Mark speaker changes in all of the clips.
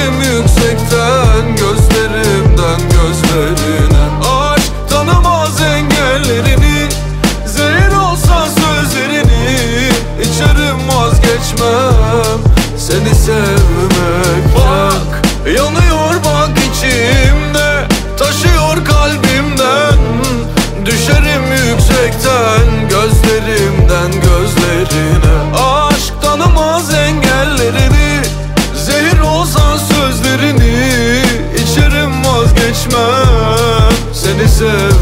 Speaker 1: Bakayım yüksekten gözlerimden gözlerine. Aç tanımaz engellerini. Zehir olsa sözlerini İçerim vazgeçmez Rüzgar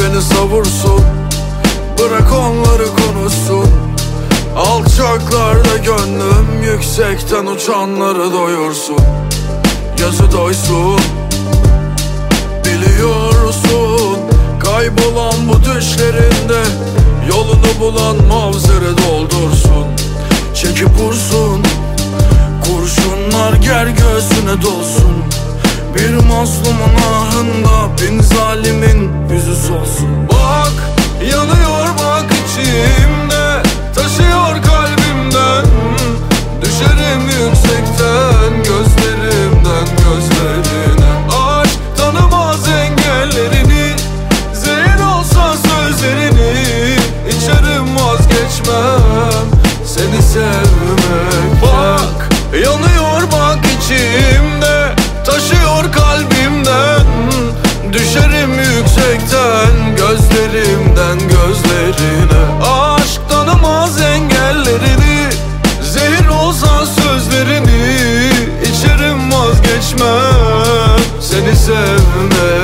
Speaker 1: beni savursun Bırak onları konuşsun. Alçaklarda gönlüm Yüksekten uçanları doyursun. Gözü doysun düşlerinde Yolunu bulan mavzere doldursun Çekip vursun. Kurşunlar ger göğsüne dolsun Bir mazlumun ahında Gözlerinden gözlerine Aşk tanımaz engellerini Zehir olsan sözlerini İçerim vazgeçmem. Seni sevmek